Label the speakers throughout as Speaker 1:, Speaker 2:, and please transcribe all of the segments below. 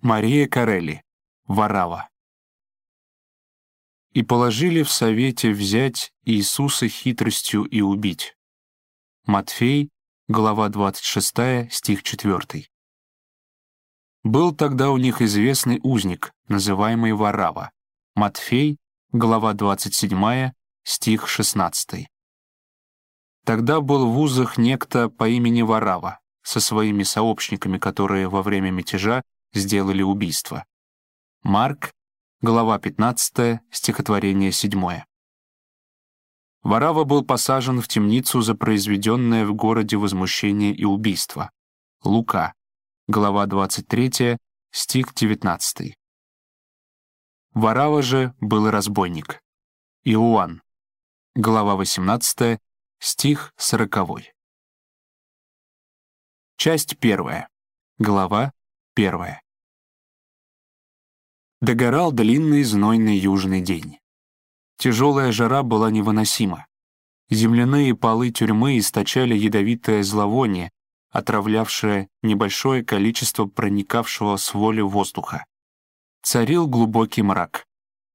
Speaker 1: Мария Карелли. Варава. «И положили в совете взять Иисуса хитростью и убить». Матфей, глава 26, стих 4. Был тогда у них известный узник, называемый Варава. Матфей, глава 27, стих 16. Тогда был в узах некто по имени Варава со своими сообщниками, которые во время мятежа сделали убийство. Марк, глава 15, стихотворение 7. Варава был посажен в темницу за произведенное в городе возмущение и убийство. Лука, глава 23, стих 19. Варава же был разбойник. Иоанн, глава 18, стих 40. Часть первая. Глава первая. Догорал длинный знойный южный день. Тяжелая жара была невыносима. Земляные полы тюрьмы источали ядовитое зловоние, отравлявшее небольшое количество проникавшего с воли воздуха. Царил глубокий мрак.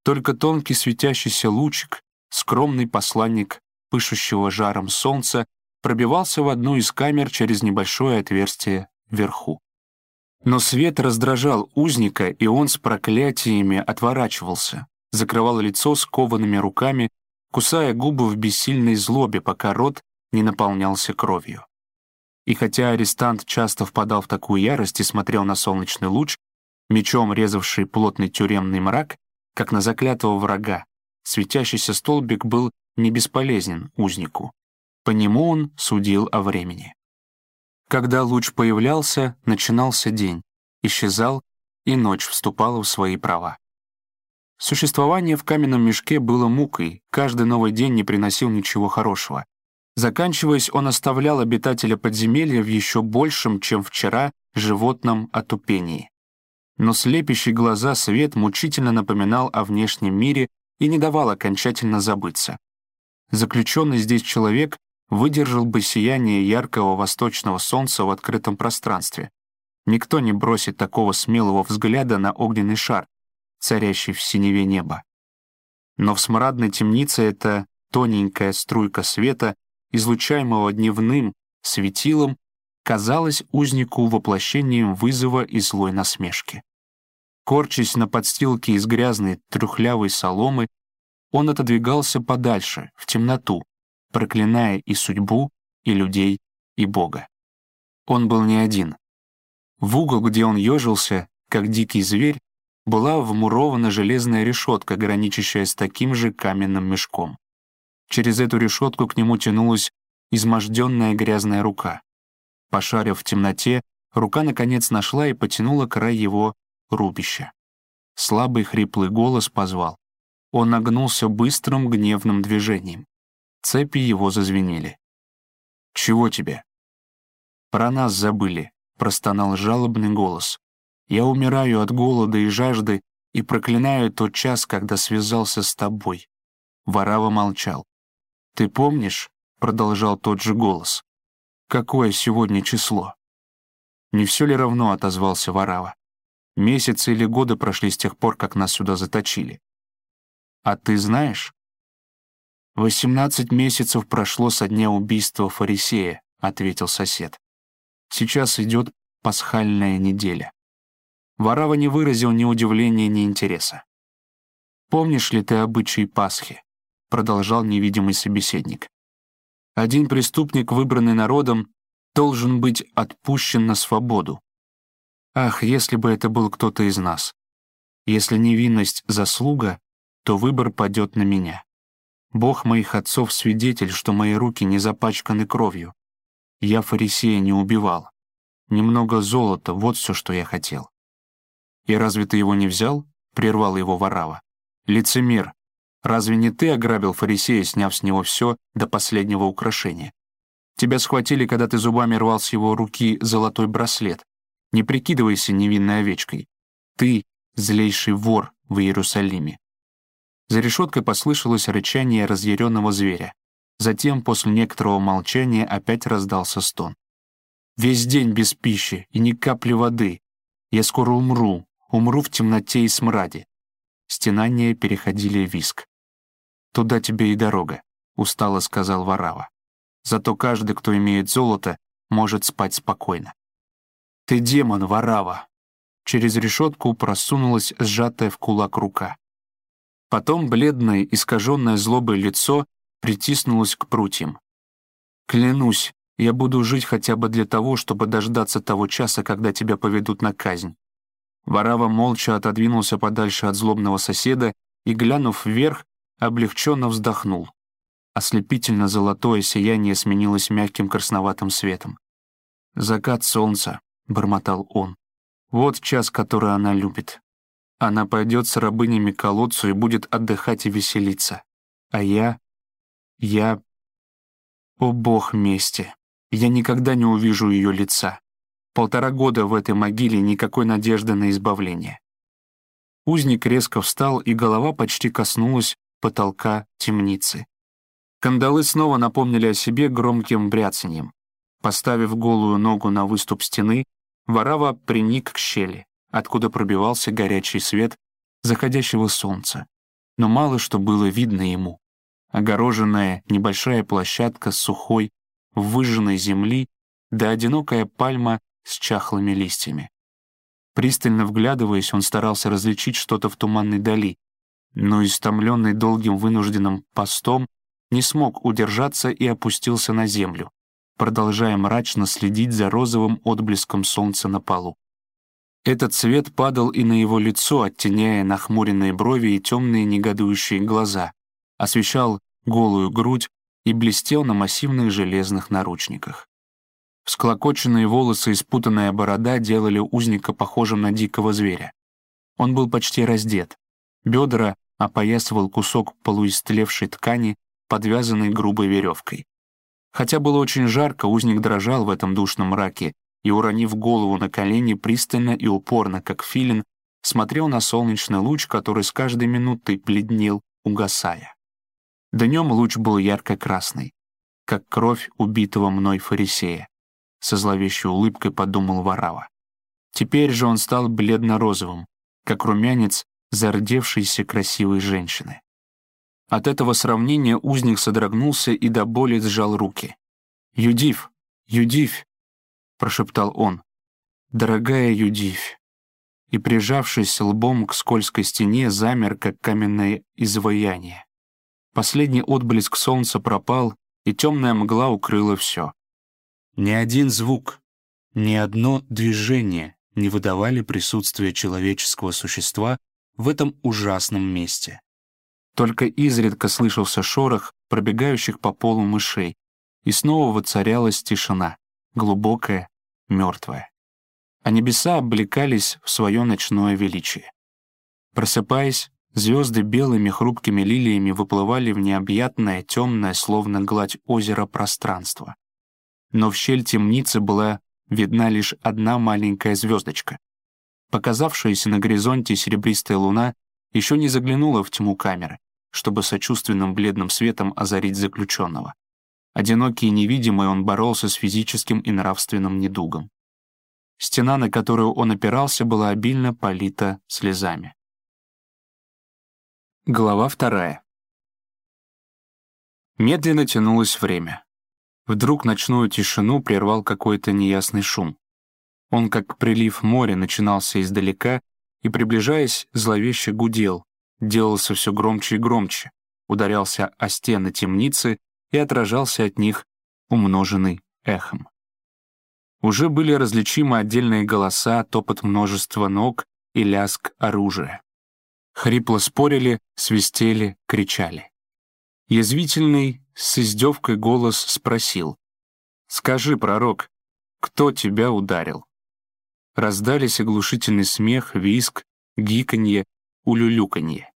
Speaker 1: Только тонкий светящийся лучик, скромный посланник пышущего жаром солнца, пробивался в одну из камер через небольшое отверстие вверху. Но свет раздражал узника, и он с проклятиями отворачивался, закрывал лицо скованными руками, кусая губы в бессильной злобе, пока рот не наполнялся кровью. И хотя арестант часто впадал в такую ярость и смотрел на солнечный луч, мечом резавший плотный тюремный мрак, как на заклятого врага, светящийся столбик был не бесполезен узнику. По нему он судил о времени. Когда луч появлялся, начинался день, исчезал, и ночь вступала в свои права. Существование в каменном мешке было мукой, каждый новый день не приносил ничего хорошего. Заканчиваясь, он оставлял обитателя подземелья в еще большем, чем вчера, животном отупении. Но слепящий глаза свет мучительно напоминал о внешнем мире и не давал окончательно забыться. Заключенный здесь человек выдержал бы сияние яркого восточного солнца в открытом пространстве. Никто не бросит такого смелого взгляда на огненный шар, царящий в синеве неба. Но в смрадной темнице эта тоненькая струйка света, излучаемого дневным светилом, казалась узнику воплощением вызова и злой насмешки. Корчась на подстилке из грязной трухлявой соломы, он отодвигался подальше, в темноту, проклиная и судьбу, и людей, и Бога. Он был не один. В угол, где он ежился, как дикий зверь, была вмурована железная решетка, граничащая с таким же каменным мешком. Через эту решетку к нему тянулась изможденная грязная рука. Пошарив в темноте, рука наконец нашла и потянула край его рубища. Слабый хриплый голос позвал. Он нагнулся быстрым гневным движением. Цепи его зазвенели. «Чего тебе?» «Про нас забыли», — простонал жалобный голос. «Я умираю от голода и жажды и проклинаю тот час, когда связался с тобой». Варава молчал. «Ты помнишь?» — продолжал тот же голос. «Какое сегодня число?» «Не все ли равно?» — отозвался Варава. «Месяцы или годы прошли с тех пор, как нас сюда заточили. А ты знаешь?» «Восемнадцать месяцев прошло со дня убийства фарисея», — ответил сосед. «Сейчас идет пасхальная неделя». Варава не выразил ни удивления, ни интереса. «Помнишь ли ты обычаи Пасхи?» — продолжал невидимый собеседник. «Один преступник, выбранный народом, должен быть отпущен на свободу. Ах, если бы это был кто-то из нас. Если невинность — заслуга, то выбор падет на меня. Бог моих отцов свидетель, что мои руки не запачканы кровью. Я фарисея не убивал. Немного золота, вот все, что я хотел. И разве ты его не взял? Прервал его Варава. Лицемер, разве не ты ограбил фарисея, сняв с него все до последнего украшения? Тебя схватили, когда ты зубами рвал с его руки золотой браслет. Не прикидывайся невинной овечкой. Ты — злейший вор в Иерусалиме. За решеткой послышалось рычание разъяренного зверя. Затем, после некоторого молчания, опять раздался стон. «Весь день без пищи и ни капли воды. Я скоро умру, Умру в темноте и смраде. Стенания переходили в виск. «Туда тебе и дорога», — устало сказал Варава. «Зато каждый, кто имеет золото, может спать спокойно». «Ты демон, Варава!» Через решетку просунулась сжатая в кулак рука. Потом бледное, искаженное злобой лицо притиснулось к прутьям. «Клянусь, я буду жить хотя бы для того, чтобы дождаться того часа, когда тебя поведут на казнь». Варава молча отодвинулся подальше от злобного соседа и, глянув вверх, облегченно вздохнул. Ослепительно золотое сияние сменилось мягким красноватым светом. «Закат солнца», — бормотал он. «Вот час, который она любит. Она пойдет с рабынями к колодцу и будет отдыхать и веселиться. А я... я... О бог мести! Я никогда не увижу ее лица. Полтора года в этой могиле никакой надежды на избавление». Узник резко встал, и голова почти коснулась потолка темницы. Кандалы снова напомнили о себе громким бряцаньем. Поставив голую ногу на выступ стены, Варава приник к щели, откуда пробивался горячий свет заходящего солнца. Но мало что было видно ему. Огороженная небольшая площадка с сухой, выжженной земли, да одинокая пальма с чахлыми листьями. Пристально вглядываясь, он старался различить что-то в туманной дали, но истомленный долгим вынужденным постом не смог удержаться и опустился на землю, продолжая мрачно следить за розовым отблеском солнца на полу. Этот свет падал и на его лицо, оттеняя нахмуренные брови и темные негодующие глаза, освещал голую грудь и блестел на массивных железных наручниках. Всклокоченные волосы и спутанная борода делали узника похожим на дикого зверя. Он был почти раздет. Бедра опоясывал кусок полуистлевшей ткани, подвязанный грубой веревкой. Хотя было очень жарко, узник дрожал в этом душном мраке и, уронив голову на колени, пристально и упорно, как филин, смотрел на солнечный луч, который с каждой минутой бледнел, угасая. Днем луч был ярко-красный, как кровь убитого мной фарисея. Со зловещей улыбкой подумал Варава. Теперь же он стал бледно-розовым, как румянец зардевшейся красивой женщины. От этого сравнения узник содрогнулся и до боли сжал руки. «Юдив! Юдив!» — прошептал он. «Дорогая Юдив!» И, прижавшись лбом к скользкой стене, замер, как каменное изваяние. Последний отблеск солнца пропал, и темная мгла укрыла все. Ни один звук, ни одно движение не выдавали присутствие человеческого существа в этом ужасном месте. Только изредка слышался шорох пробегающих по полу мышей, и снова воцарялась тишина, глубокая, мертвая. А небеса облекались в свое ночное величие. Просыпаясь, звезды белыми хрупкими лилиями выплывали в необъятное, темное, словно гладь озера пространство. Но в щель темницы была видна лишь одна маленькая звездочка, Показавшаяся на горизонте серебристая луна еще не заглянула в тьму камеры, чтобы сочувственным бледным светом озарить заключенного. Одинокий и невидимый он боролся с физическим и нравственным недугом. Стена, на которую он опирался, была обильно полита слезами. Глава вторая. Медленно тянулось время. Вдруг ночную тишину прервал какой-то неясный шум. Он, как прилив моря, начинался издалека и, приближаясь, зловеще гудел, делался все громче и громче, ударялся о стены темницы и отражался от них, умноженный эхом. Уже были различимы отдельные голоса, топот множества ног и лязг оружия. Хрипло спорили, свистели, кричали. Язвительный, с издевкой голос спросил. «Скажи, пророк, кто тебя ударил?» Раздались оглушительный смех, виск, гиканье, улюлюканье.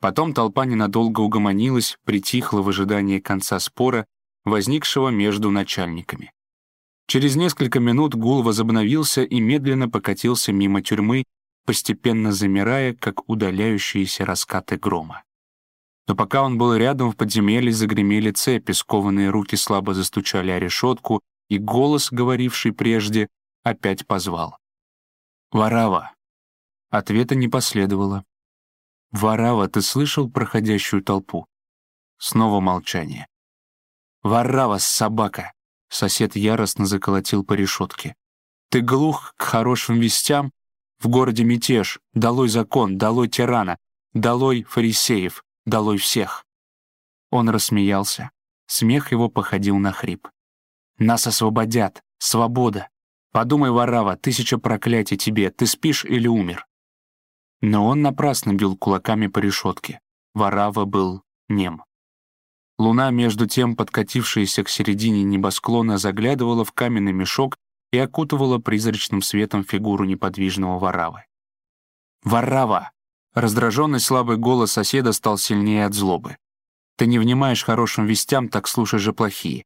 Speaker 1: Потом толпа ненадолго угомонилась, притихла в ожидании конца спора, возникшего между начальниками. Через несколько минут гул возобновился и медленно покатился мимо тюрьмы, постепенно замирая, как удаляющиеся раскаты грома. Но пока он был рядом, в подземелье загремели цепи, скованные руки слабо застучали о решетку, и голос, говоривший прежде, опять позвал. «Варава! Ответа не последовало. «Варава, ты слышал проходящую толпу?» Снова молчание. «Варава, собака!» Сосед яростно заколотил по решетке. «Ты глух к хорошим вестям? В городе мятеж, долой закон, долой тирана, долой фарисеев, долой всех!» Он рассмеялся. Смех его походил на хрип. «Нас освободят! Свобода! Подумай, Варава, тысяча проклятий тебе, ты спишь или умер?» Но он напрасно бил кулаками по решетке. Варава был нем. Луна, между тем, подкатившаяся к середине небосклона, заглядывала в каменный мешок и окутывала призрачным светом фигуру неподвижного Варавы. «Варава!» Раздраженный слабый голос соседа стал сильнее от злобы. «Ты не внимаешь хорошим вестям, так слушай же плохие.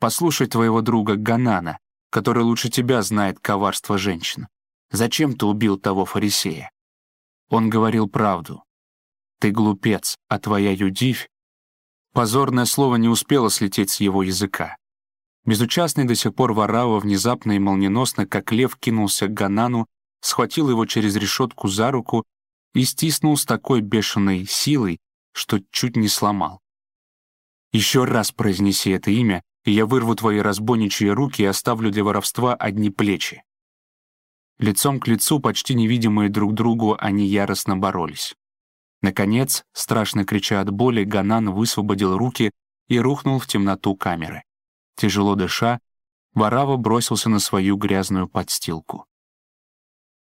Speaker 1: Послушай твоего друга Ганана, который лучше тебя знает коварство женщин. Зачем ты убил того фарисея?» Он говорил правду. «Ты глупец, а твоя Юдивь Позорное слово не успело слететь с его языка. Безучастный до сих пор Варава внезапно и молниеносно, как лев, кинулся к Ганану, схватил его через решетку за руку и стиснул с такой бешеной силой, что чуть не сломал. «Еще раз произнеси это имя, и я вырву твои разбойничьи руки и оставлю для воровства одни плечи». Лицом к лицу, почти невидимые друг другу, они яростно боролись. Наконец, страшно крича от боли, Ганан высвободил руки и рухнул в темноту камеры. Тяжело дыша, Варава бросился на свою грязную подстилку.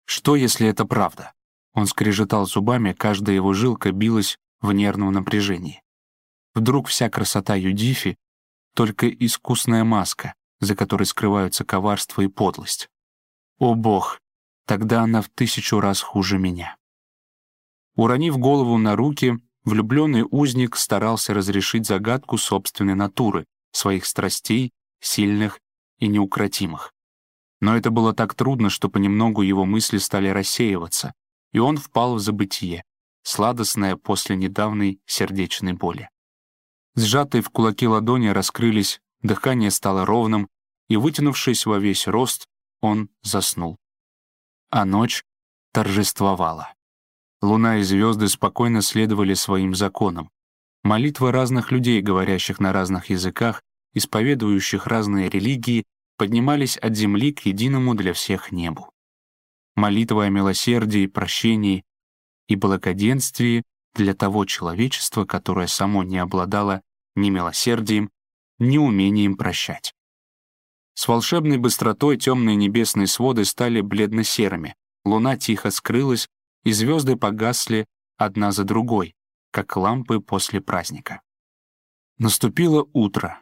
Speaker 1: Что, если это правда? Он скрежетал зубами, каждая его жилка билась в нервном напряжении. Вдруг вся красота Юдифи — только искусная маска, за которой скрываются коварство и подлость. О бог, тогда она в тысячу раз хуже меня. Уронив голову на руки, влюбленный узник старался разрешить загадку собственной натуры, своих страстей, сильных и неукротимых. Но это было так трудно, что понемногу его мысли стали рассеиваться, и он впал в забытие, сладостное после недавней сердечной боли. Сжатые в кулаки ладони раскрылись, дыхание стало ровным, и, вытянувшись во весь рост, он заснул. А ночь торжествовала. Луна и звезды спокойно следовали своим законам. Молитвы разных людей, говорящих на разных языках, исповедующих разные религии, поднимались от земли к единому для всех небу. Молитва о милосердии, прощении и благоденствии для того человечества, которое само не обладало ни милосердием, ни умением прощать. С волшебной быстротой темные небесные своды стали бледно-серыми, луна тихо скрылась, и звезды погасли одна за другой, как лампы после праздника. Наступило утро.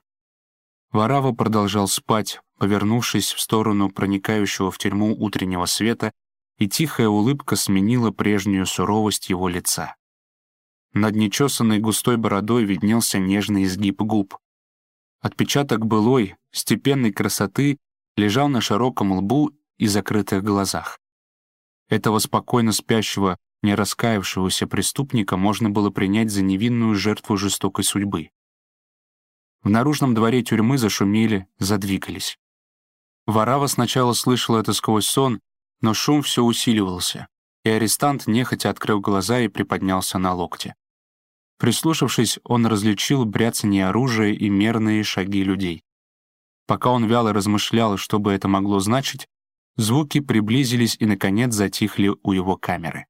Speaker 1: Варава продолжал спать, повернувшись в сторону проникающего в тюрьму утреннего света, и тихая улыбка сменила прежнюю суровость его лица. Над нечесанной густой бородой виднелся нежный изгиб губ. Отпечаток былой, степенной красоты лежал на широком лбу и закрытых глазах. Этого спокойно спящего, не раскаявшегося преступника можно было принять за невинную жертву жестокой судьбы. В наружном дворе тюрьмы зашумели, задвигались. Варава сначала слышала это сквозь сон, но шум все усиливался, и арестант нехотя открыл глаза и приподнялся на локте. Прислушавшись, он различил бряцание оружия и мерные шаги людей. Пока он вяло размышлял, что бы это могло значить, Звуки приблизились и, наконец, затихли у его камеры.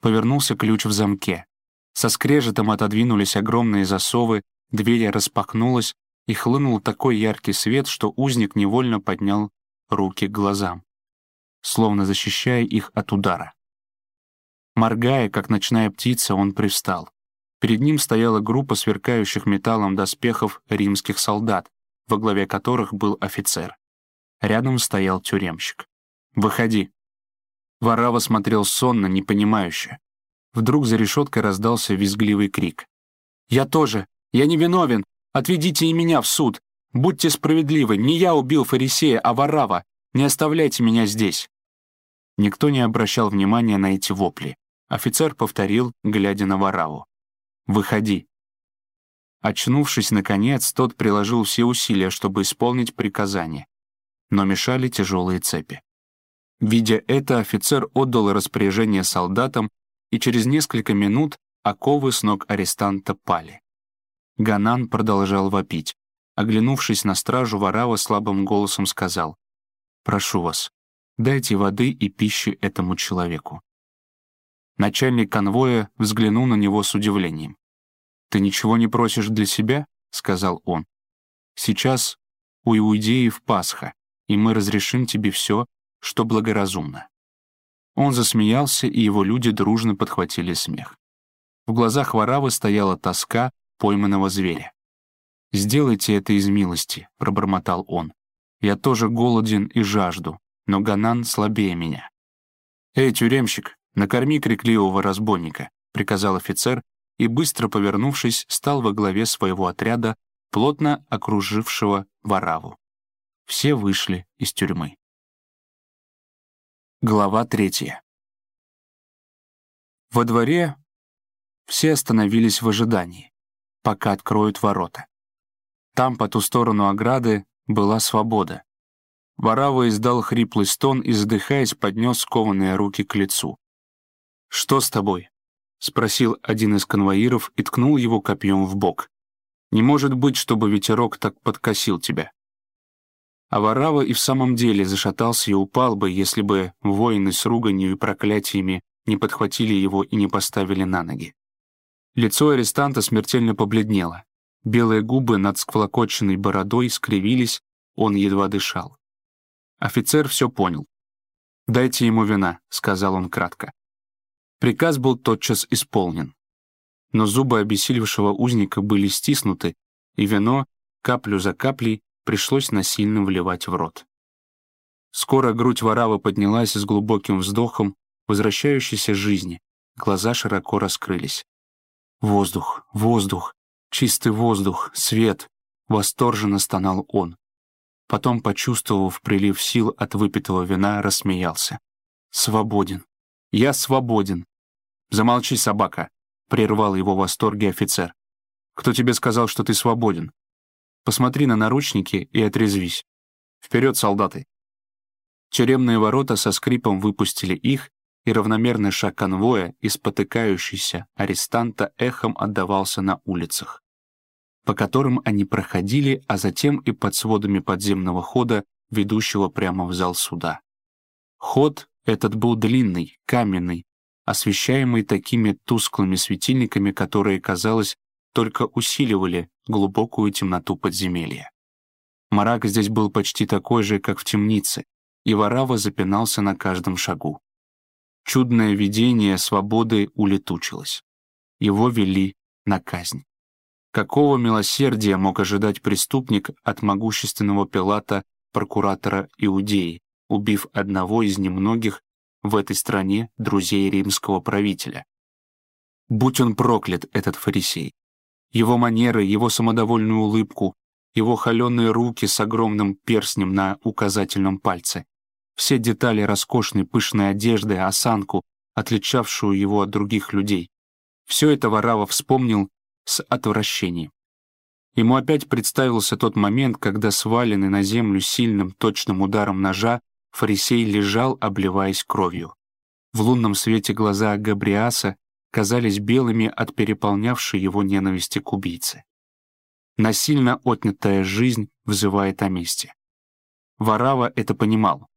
Speaker 1: Повернулся ключ в замке. Со скрежетом отодвинулись огромные засовы, дверь распахнулась, и хлынул такой яркий свет, что узник невольно поднял руки к глазам, словно защищая их от удара. Моргая, как ночная птица, он привстал. Перед ним стояла группа сверкающих металлом доспехов римских солдат, во главе которых был офицер. Рядом стоял тюремщик. «Выходи». Варава смотрел сонно, непонимающе. Вдруг за решеткой раздался визгливый крик. «Я тоже! Я не виновен! Отведите и меня в суд! Будьте справедливы! Не я убил фарисея, а Варава! Не оставляйте меня здесь!» Никто не обращал внимания на эти вопли. Офицер повторил, глядя на Вараву. «Выходи». Очнувшись, наконец, тот приложил все усилия, чтобы исполнить приказание но мешали тяжелые цепи. Видя это, офицер отдал распоряжение солдатам, и через несколько минут оковы с ног арестанта пали. Ганан продолжал вопить. Оглянувшись на стражу, Варава слабым голосом сказал, «Прошу вас, дайте воды и пищи этому человеку». Начальник конвоя взглянул на него с удивлением. «Ты ничего не просишь для себя?» — сказал он. «Сейчас у иудеев Пасха, и мы разрешим тебе все, что благоразумно». Он засмеялся, и его люди дружно подхватили смех. В глазах Варавы стояла тоска пойманного зверя. «Сделайте это из милости», — пробормотал он. «Я тоже голоден и жажду, но Ганан слабее меня». «Эй, тюремщик, накорми крикливого разбойника», — приказал офицер, и, быстро повернувшись, стал во главе своего отряда, плотно окружившего Вараву. Все вышли из тюрьмы. Глава третья. Во дворе все остановились в ожидании, пока откроют ворота. Там, по ту сторону ограды, была свобода. Варава издал хриплый стон и, задыхаясь, поднес скованные руки к лицу. «Что с тобой?» — спросил один из конвоиров и ткнул его копьем в бок. «Не может быть, чтобы ветерок так подкосил тебя». А Варава и в самом деле зашатался и упал бы, если бы воины с руганью и проклятиями не подхватили его и не поставили на ноги. Лицо арестанта смертельно побледнело. Белые губы над склокоченной бородой скривились, он едва дышал. Офицер все понял. «Дайте ему вина», — сказал он кратко. Приказ был тотчас исполнен. Но зубы обессилевшего узника были стиснуты, и вино, каплю за каплей, пришлось насильно вливать в рот. Скоро грудь Варавы поднялась с глубоким вздохом возвращающейся жизни, глаза широко раскрылись. «Воздух, воздух, Чистый воздух, свет, восторженно стонал он. Потом, почувствовав прилив сил от выпитого вина, рассмеялся. «Свободен. Я свободен». «Замолчи, собака», — прервал его в восторге офицер. «Кто тебе сказал, что ты свободен? Посмотри на наручники и отрезвись. Вперед, солдаты!» Тюремные ворота со скрипом выпустили их, и равномерный шаг конвоя и спотыкающийся арестанта эхом отдавался на улицах, по которым они проходили, а затем и под сводами подземного хода, ведущего прямо в зал суда. Ход этот был длинный, каменный, освещаемый такими тусклыми светильниками, которые, казалось, только усиливали глубокую темноту подземелья. Мрак здесь был почти такой же, как в темнице, и Варава запинался на каждом шагу. Чудное видение свободы улетучилось. Его вели на казнь. Какого милосердия мог ожидать преступник от могущественного Пилата, прокуратора Иудеи, убив одного из немногих в этой стране друзей римского правителя? Будь он проклят, этот фарисей. Его манеры, его самодовольную улыбку, его холеные руки с огромным перстнем на указательном пальце, все детали роскошной пышной одежды, осанку, отличавшую его от других людей. Все это Варава вспомнил с отвращением. Ему опять представился тот момент, когда сваленный на землю сильным точным ударом ножа фарисей лежал, обливаясь кровью. В лунном свете глаза Габриаса казались белыми от переполнявшей его ненависти к убийце. Насильно отнятая жизнь взывает о мести. Варава это понимал.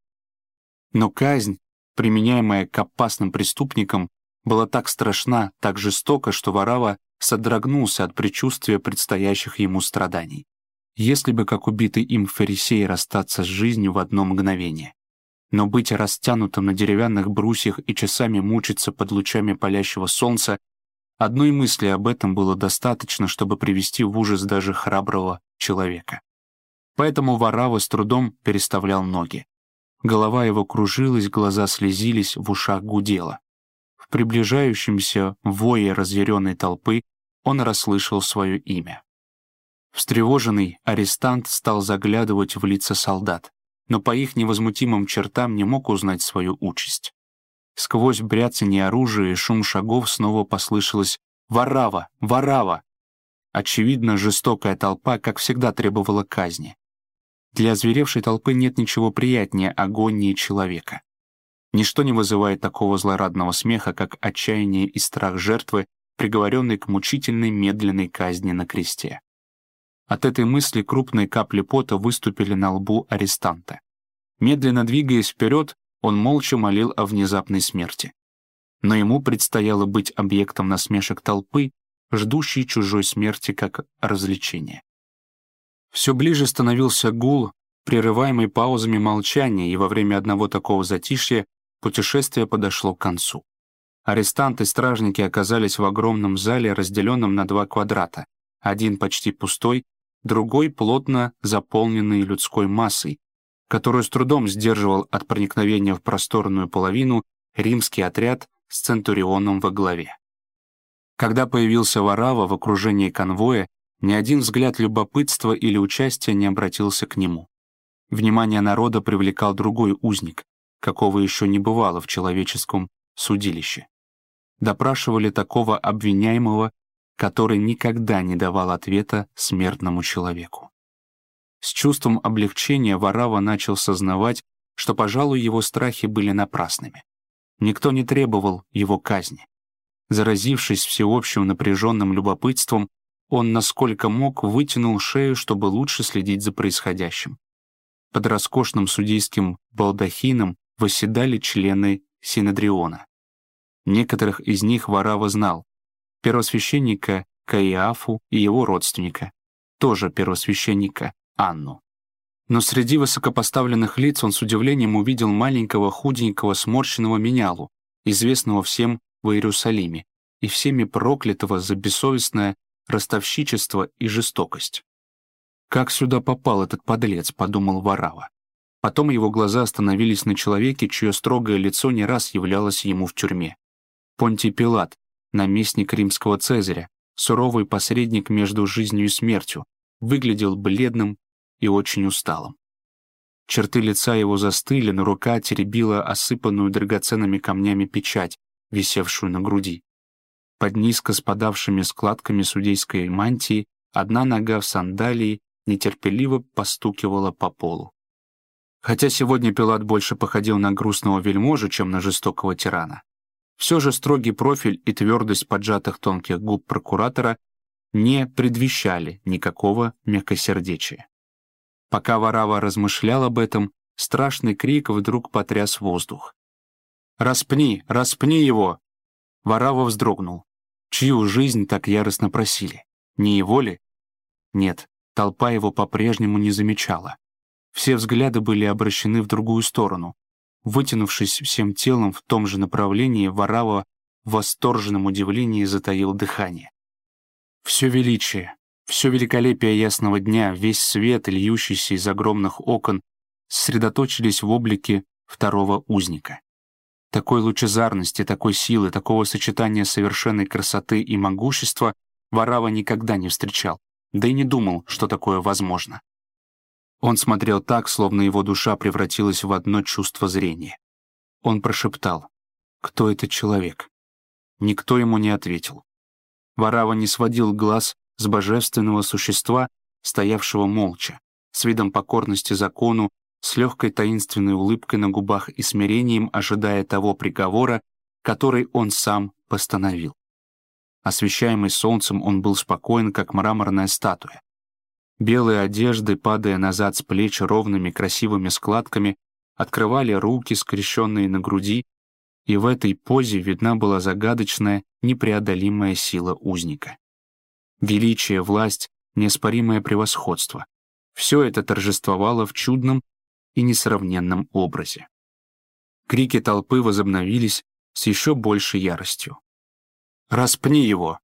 Speaker 1: Но казнь, применяемая к опасным преступникам, была так страшна, так жестока, что Варава содрогнулся от предчувствия предстоящих ему страданий. Если бы, как убитый им фарисей, расстаться с жизнью в одно мгновение. Но быть растянутым на деревянных брусьях и часами мучиться под лучами палящего солнца, одной мысли об этом было достаточно, чтобы привести в ужас даже храброго человека. Поэтому Варава с трудом переставлял ноги. Голова его кружилась, глаза слезились, в ушах гудело. В приближающемся вое разъяренной толпы он расслышал свое имя. Встревоженный арестант стал заглядывать в лица солдат, но по их невозмутимым чертам не мог узнать свою участь. Сквозь бряцание оружия и шум шагов снова послышалось «Варава! Варава!». Очевидно, жестокая толпа, как всегда, требовала казни. Для озверевшей толпы нет ничего приятнее агонии человека. Ничто не вызывает такого злорадного смеха, как отчаяние и страх жертвы, приговоренной к мучительной медленной казни на кресте. От этой мысли крупные капли пота выступили на лбу арестанта. Медленно двигаясь вперед, он молча молил о внезапной смерти. Но ему предстояло быть объектом насмешек толпы, ждущей чужой смерти как развлечения. Все ближе становился гул, прерываемый паузами молчания, и во время одного такого затишья путешествие подошло к концу. Арестанты и стражники оказались в огромном зале, разделенном на два квадрата, один почти пустой, другой плотно заполненный людской массой, которую с трудом сдерживал от проникновения в просторную половину римский отряд с Центурионом во главе. Когда появился Варава в окружении конвоя, ни один взгляд любопытства или участия не обратился к нему. Внимание народа привлекал другой узник, какого еще не бывало в человеческом судилище. Допрашивали такого обвиняемого, который никогда не давал ответа смертному человеку. С чувством облегчения Варава начал сознавать, что, пожалуй, его страхи были напрасными. Никто не требовал его казни. Заразившись всеобщим напряженным любопытством, он, насколько мог, вытянул шею, чтобы лучше следить за происходящим. Под роскошным судейским балдахином восседали члены Синедриона. Некоторых из них Варава знал. Первосвященника Каиафу и его родственника, тоже первосвященника Анну. Но среди высокопоставленных лиц он с удивлением увидел маленького худенького сморщенного менялу, известного всем в Иерусалиме, и всеми проклятого за бессовестное ростовщичество и жестокость. «Как сюда попал этот подлец?» — подумал Варава. Потом его глаза остановились на человеке, чье строгое лицо не раз являлось ему в тюрьме. Понтий Пилат, наместник римского Цезаря, суровый посредник между жизнью и смертью, выглядел бледным и очень усталым. Черты лица его застыли, но рука теребила осыпанную драгоценными камнями печать, висевшую на груди. Под низко спадавшими складками судейской мантии одна нога в сандалии нетерпеливо постукивала по полу. Хотя сегодня Пилат больше походил на грустного вельможу, чем на жестокого тирана, все же строгий профиль и твердость поджатых тонких губ прокуратора не предвещали никакого мягкосердечия. Пока Варава размышлял об этом, страшный крик вдруг потряс воздух. «Распни! Распни его!» Варава вздрогнул. Чью жизнь так яростно просили? Не его ли? Нет, толпа его по-прежнему не замечала. Все взгляды были обращены в другую сторону. Вытянувшись всем телом в том же направлении, Варава в восторженном удивлении затаил дыхание. Все величие, все великолепие ясного дня, весь свет, льющийся из огромных окон, сосредоточились в облике второго узника. Такой лучезарности, такой силы, такого сочетания совершенной красоты и могущества Варава никогда не встречал, да и не думал, что такое возможно. Он смотрел так, словно его душа превратилась в одно чувство зрения. Он прошептал, «Кто этот человек?» Никто ему не ответил. Варава не сводил глаз с божественного существа, стоявшего молча, с видом покорности закону, с легкой таинственной улыбкой на губах и смирением ожидая того приговора, который он сам постановил. Освещаемый солнцем, он был спокоен, как мраморная статуя. Белые одежды, падая назад с плеч ровными красивыми складками, открывали руки, скрещенные на груди, и в этой позе видна была загадочная, непреодолимая сила узника. Величие, власть, неоспоримое превосходство — все это торжествовало в чудном и несравненном образе. Крики толпы возобновились с еще большей яростью. «Распни его!»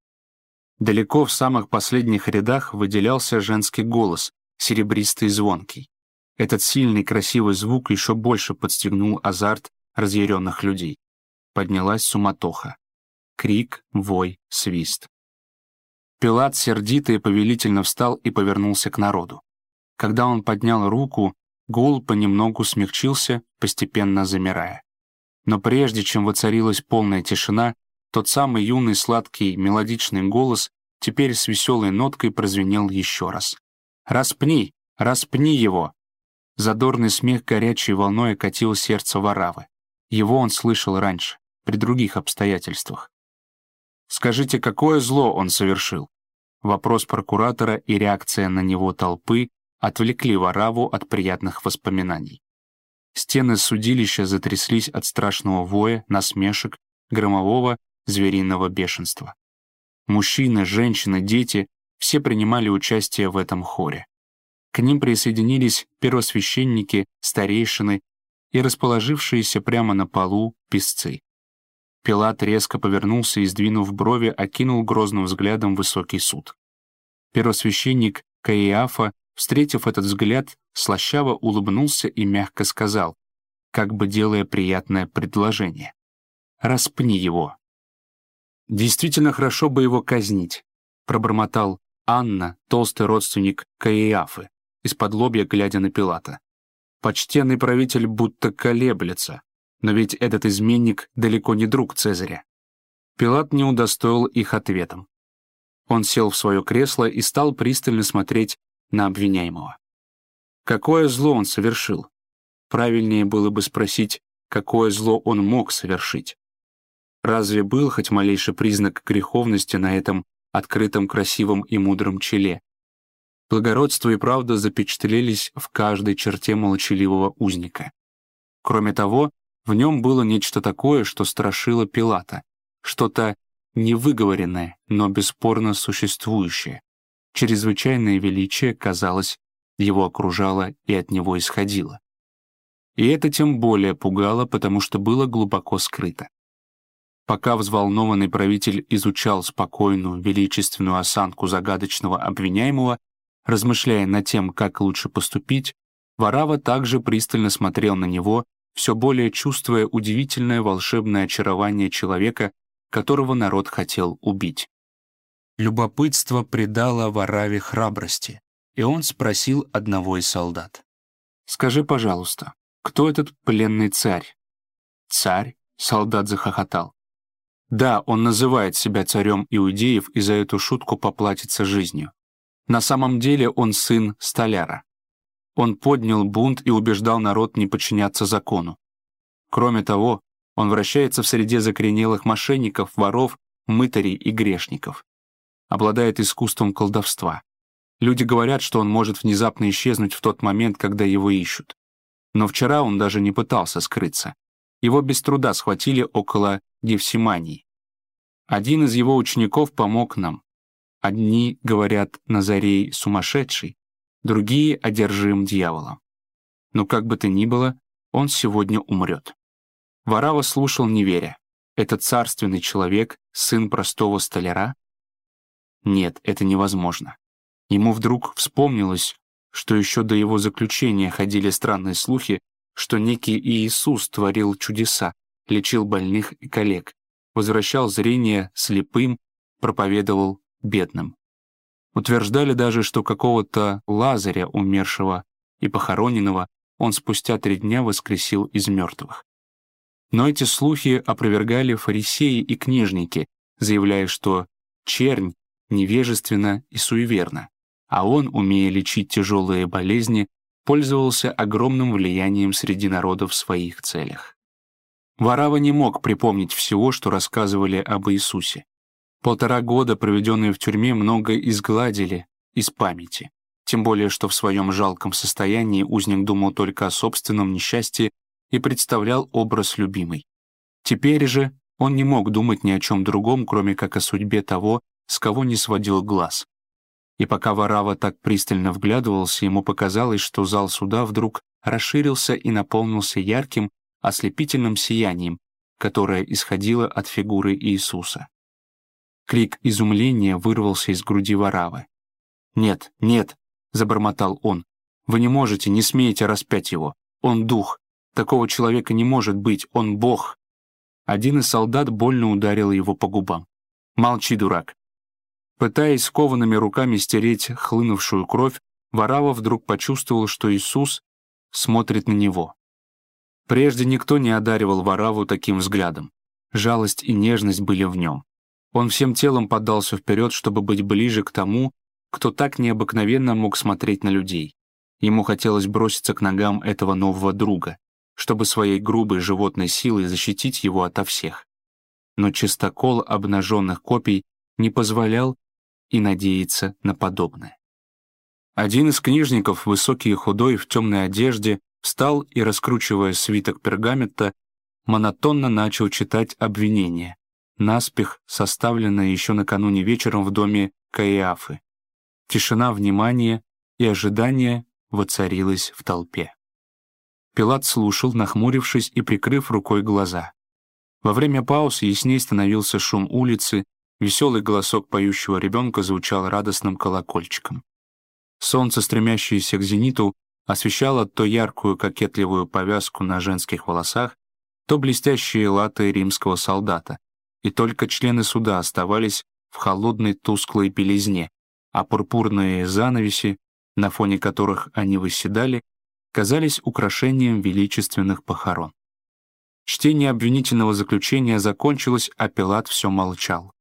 Speaker 1: Далеко в самых последних рядах выделялся женский голос, серебристый и звонкий. Этот сильный красивый звук еще больше подстегнул азарт разъяренных людей. Поднялась суматоха. Крик, вой, свист. Пилат сердито и повелительно встал и повернулся к народу. Когда он поднял руку, гул понемногу смягчился, постепенно замирая. Но прежде чем воцарилась полная тишина, тот самый юный сладкий мелодичный голос теперь с веселой ноткой прозвенел еще раз. «Распни! Распни его!» Задорный смех горячей волной окатил сердце Варавы. Его он слышал раньше, при других обстоятельствах. Скажите, какое зло он совершил? Вопрос прокуратора и реакция на него толпы отвлекли Вараву от приятных воспоминаний. Стены судилища затряслись от страшного воя, насмешек, громового, звериного бешенства. Мужчины, женщины, дети — все принимали участие в этом хоре. К ним присоединились первосвященники, старейшины и расположившиеся прямо на полу песцы. Пилат резко повернулся и, сдвинув брови, окинул грозным взглядом высокий суд. Первосвященник Каиафа, встретив этот взгляд, слащаво улыбнулся и мягко сказал, как бы делая приятное предложение. «Распни его». «Действительно хорошо бы его казнить», — пробормотал Анна, толстый родственник Каиафы, из-под лобья глядя на Пилата. Почтенный правитель будто колеблется, но ведь этот изменник далеко не друг Цезаря. Пилат не удостоил их ответом. Он сел в свое кресло и стал пристально смотреть на обвиняемого. Какое зло он совершил? Правильнее было бы спросить, какое зло он мог совершить. Разве был хоть малейший признак греховности на этом открытом, красивом и мудром челе? Благородство и правда запечатлелись в каждой черте молчаливого узника. Кроме того, в нем было нечто такое, что страшило Пилата, что-то невыговоренное, но бесспорно существующее. Чрезвычайное величие, казалось, его окружало и от него исходило. И это тем более пугало, потому что было глубоко скрыто. Пока взволнованный правитель изучал спокойную, величественную осанку загадочного обвиняемого, размышляя над тем, как лучше поступить, Варава также пристально смотрел на него все более чувствуя удивительное волшебное очарование человека, которого народ хотел убить. Любопытство придало Вараве храбрости, и он спросил одного из солдат. «Скажи, пожалуйста, кто этот пленный царь?» «Царь?» — солдат захохотал. «Да, он называет себя царем иудеев и за эту шутку поплатится жизнью. На самом деле он сын столяра. Он поднял бунт и убеждал народ не подчиняться закону. Кроме того, он вращается в среде закоренелых мошенников, воров, мытарей и грешников. Обладает искусством колдовства. Люди говорят, что он может внезапно исчезнуть в тот момент, когда его ищут. Но вчера он даже не пытался скрыться. Его без труда схватили около Гефсимании. Один из его учеников помог нам. Одни говорят Назарей сумасшедший, другие одержим дьяволом. Но как бы то ни было, он сегодня умрет. Варава слушал, не веря. Это царственный человек, сын простого столяра? Нет, это невозможно. Ему вдруг вспомнилось, что еще до его заключения ходили странные слухи, что некий Иисус творил чудеса, лечил больных и коллег, возвращал зрение слепым, проповедовал бедным. Утверждали даже, что какого-то Лазаря, умершего и похороненного, он спустя три дня воскресил из мертвых. Но эти слухи опровергали фарисеи и книжники, заявляя, что чернь невежественна и суеверна, а он, умея лечить тяжелые болезни, пользовался огромным влиянием среди народа в своих целях. Варава не мог припомнить всего, что рассказывали об Иисусе. Полтора года, проведенные в тюрьме, многое изгладили из памяти. Тем более, что в своем жалком состоянии узник думал только о собственном несчастье и представлял образ любимой. Теперь же он не мог думать ни о чем другом, кроме как о судьбе того, с кого не сводил глаз. И пока Варава так пристально вглядывался, ему показалось, что зал суда вдруг расширился и наполнился ярким, ослепительным сиянием, которое исходило от фигуры Иисуса. Крик изумления вырвался из груди Варавы. «Нет, нет!» — забормотал он. «Вы не можете, не смеете распять его. Он дух. Такого человека не может быть, он бог!» Один из солдат больно ударил его по губам. «Молчи, дурак!» Пытаясь скованными руками стереть хлынувшую кровь, Варава вдруг почувствовал, что Иисус смотрит на него. Прежде никто не одаривал Вараву таким взглядом. Жалость и нежность были в нем. Он всем телом поддался вперед, чтобы быть ближе к тому, кто так необыкновенно мог смотреть на людей. Ему хотелось броситься к ногам этого нового друга, чтобы своей грубой животной силой защитить его ото всех. Но чистокол обнаженных копий не позволял и надеяться на подобное. Один из книжников, высокий и худой, в темной одежде, встал и, раскручивая свиток пергамента, монотонно начал читать обвинение, наспех составленное еще накануне вечером в доме Каиафы. Тишина внимания и ожидание воцарилась в толпе. Пилат слушал, нахмурившись и прикрыв рукой глаза. Во время пауз ясней становился шум улицы, веселый голосок поющего ребенка звучал радостным колокольчиком. Солнце, стремящееся к зениту, освещало то яркую кокетливую повязку на женских волосах, то блестящие латы римского солдата, и только члены суда оставались в холодной тусклой белизне, а пурпурные занавеси, на фоне которых они восседали, казались украшением величественных похорон. Чтение обвинительного заключения закончилось, а Пилат все молчал.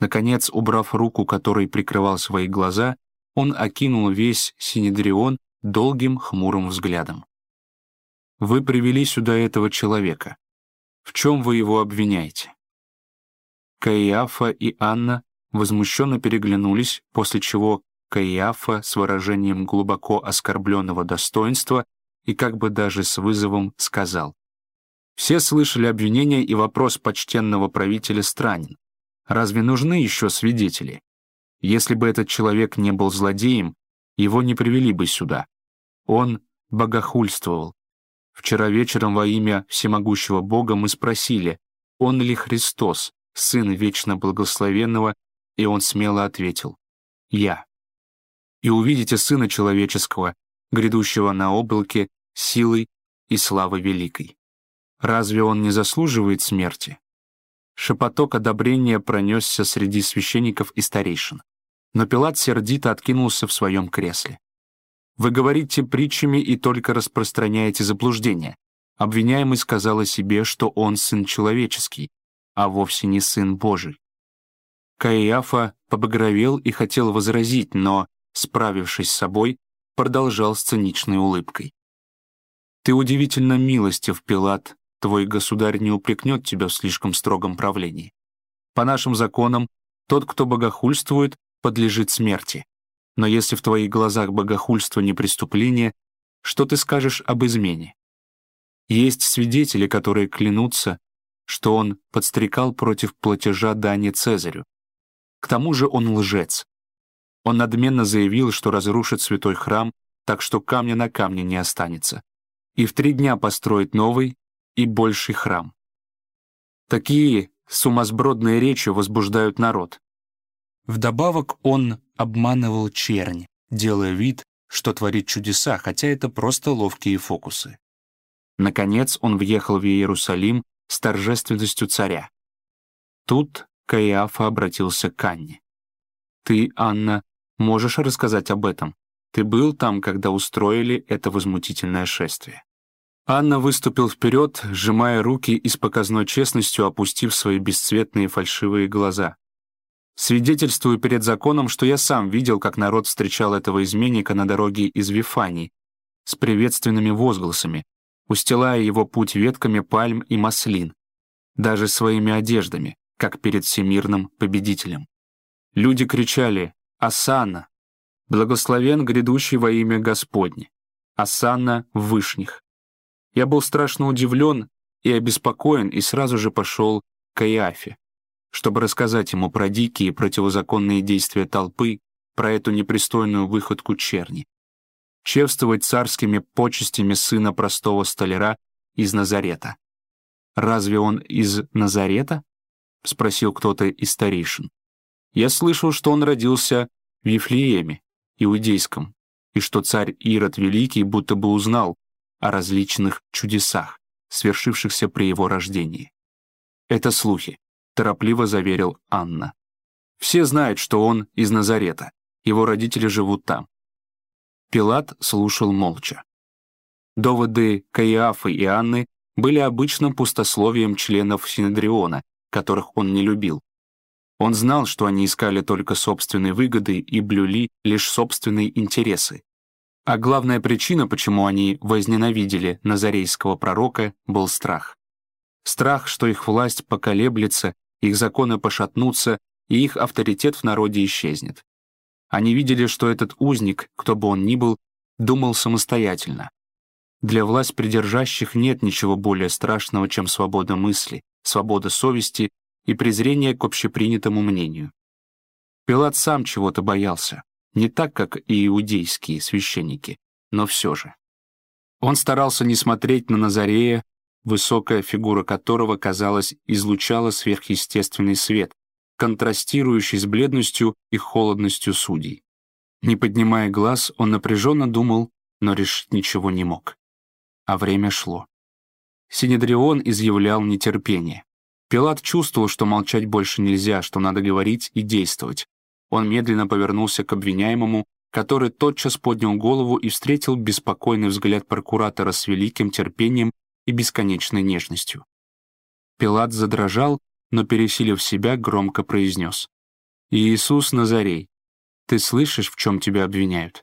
Speaker 1: Наконец, убрав руку, которой прикрывал свои глаза, он окинул весь Синедрион долгим хмурым взглядом. «Вы привели сюда этого человека. В чем вы его обвиняете?» Каиафа и Анна возмущенно переглянулись, после чего Каиафа с выражением глубоко оскорбленного достоинства и как бы даже с вызовом сказал. Все слышали обвинения и вопрос почтенного правителя странен. Разве нужны еще свидетели? Если бы этот человек не был злодеем, его не привели бы сюда. Он богохульствовал. Вчера вечером во имя всемогущего Бога мы спросили, он ли Христос, Сын Вечно Благословенного, и он смело ответил «Я». И увидите Сына Человеческого, грядущего на облаке, силой и славой великой. Разве он не заслуживает смерти? Шепоток одобрения пронесся среди священников и старейшин. Но Пилат сердито откинулся в своем кресле. «Вы говорите притчами и только распространяете заблуждение. Обвиняемый сказал о себе, что он сын человеческий, а вовсе не сын Божий. Каиафа побагровел и хотел возразить, но, справившись с собой, продолжал с циничной улыбкой. «Ты удивительно милостив, Пилат, твой государь не упрекнет тебя в слишком строгом правлении. По нашим законам, тот, кто богохульствует, подлежит смерти. Но если в твоих глазах богохульство не преступление, что ты скажешь об измене? Есть свидетели, которые клянутся, что он подстрекал против платежа дани Цезарю, к тому же он лжец. Он надменно заявил, что разрушит святой храм, так что камня на камне не останется, и в три дня построит новый и больший храм. Такие сумасбродные речи возбуждают народ. Вдобавок он обманывал чернь, делая вид, что творит чудеса, хотя это просто ловкие фокусы. Наконец он въехал в Иерусалим с торжественностью царя. Тут Каиафа обратился к Анне. «Ты, Анна, можешь рассказать об этом? Ты был там, когда устроили это возмутительное шествие». Анна выступил вперед, сжимая руки и с показной честностью опустив свои бесцветные фальшивые глаза. «Свидетельствую перед законом, что я сам видел, как народ встречал этого изменника на дороге из Вифании с приветственными возгласами, устилая его путь ветками пальм и маслин, даже своими одеждами, как перед всемирным победителем. Люди кричали «Асанна!» «Благословен грядущий во имя Господне!» «Асанна в вышних!» Я был страшно удивлен и обеспокоен и сразу же пошел к Каиафе, чтобы рассказать ему про дикие противозаконные действия толпы, про эту непристойную выходку черни. Чевствовать царскими почестями сына простого столяра из Назарета. Разве он из Назарета? — спросил кто-то из старейшин. «Я слышал, что он родился в Вифлееме, иудейском, и что царь Ирод Великий будто бы узнал о различных чудесах, свершившихся при его рождении. Это слухи, торопливо заверил Анна. Все знают, что он из Назарета, его родители живут там. Пилат слушал молча. Доводы Каиафы и Анны были обычным пустословием членов Синедриона, которых он не любил. Он знал, что они искали только собственные выгоды и блюли лишь собственные интересы. А главная причина, почему они возненавидели назарейского пророка, был страх. Страх, что их власть поколеблется, их законы пошатнутся, и их авторитет в народе исчезнет. Они видели, что этот узник, кто бы он ни был, думал самостоятельно. Для власть придержащих нет ничего более страшного, чем свобода мысли, свобода совести и презрение к общепринятому мнению. Пилат сам чего-то боялся, не так, как и иудейские священники, но все же. Он старался не смотреть на Назарея, высокая фигура которого, казалось, излучала сверхъестественный свет, контрастирующий с бледностью и холодностью судей. Не поднимая глаз, он напряженно думал, но решить ничего не мог. А время шло. Синедрион изъявлял нетерпение. Пилат чувствовал, что молчать больше нельзя, что надо говорить и действовать. Он медленно повернулся к обвиняемому, который тотчас поднял голову и встретил беспокойный взгляд прокуратора с великим терпением и бесконечной нежностью. Пилат задрожал, но, пересилив себя, громко произнес. «Иисус Назарей, ты слышишь, в чем тебя обвиняют?»